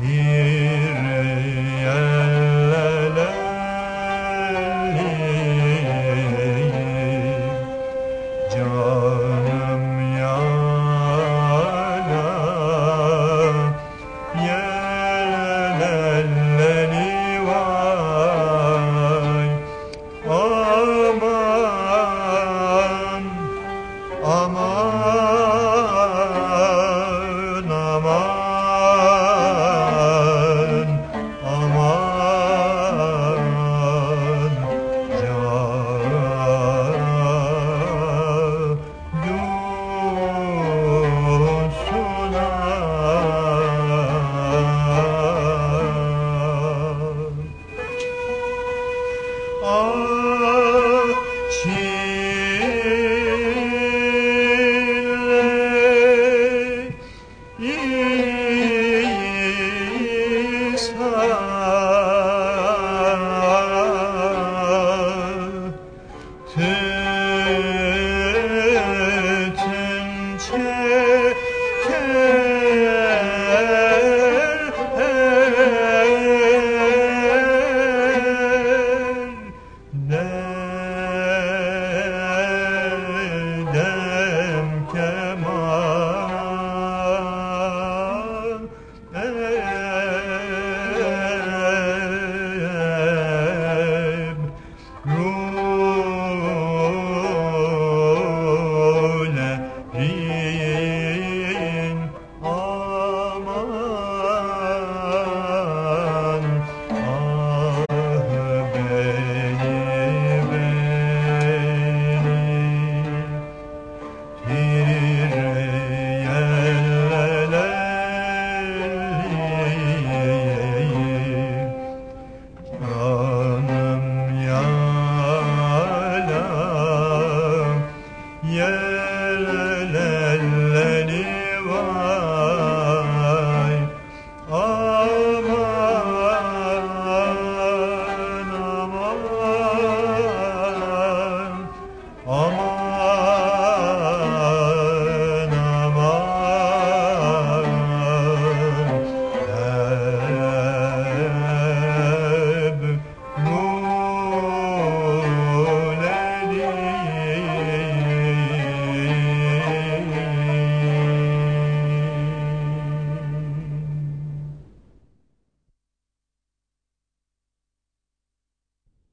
Yeah. 嘿